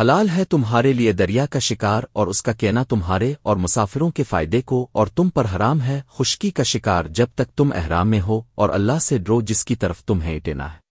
حلال ہے تمہارے لیے دریا کا شکار اور اس کا کہنا تمہارے اور مسافروں کے فائدے کو اور تم پر حرام ہے خشکی کا شکار جب تک تم احرام میں ہو اور اللہ سے ڈرو جس کی طرف تمہیں اٹینا ہے۔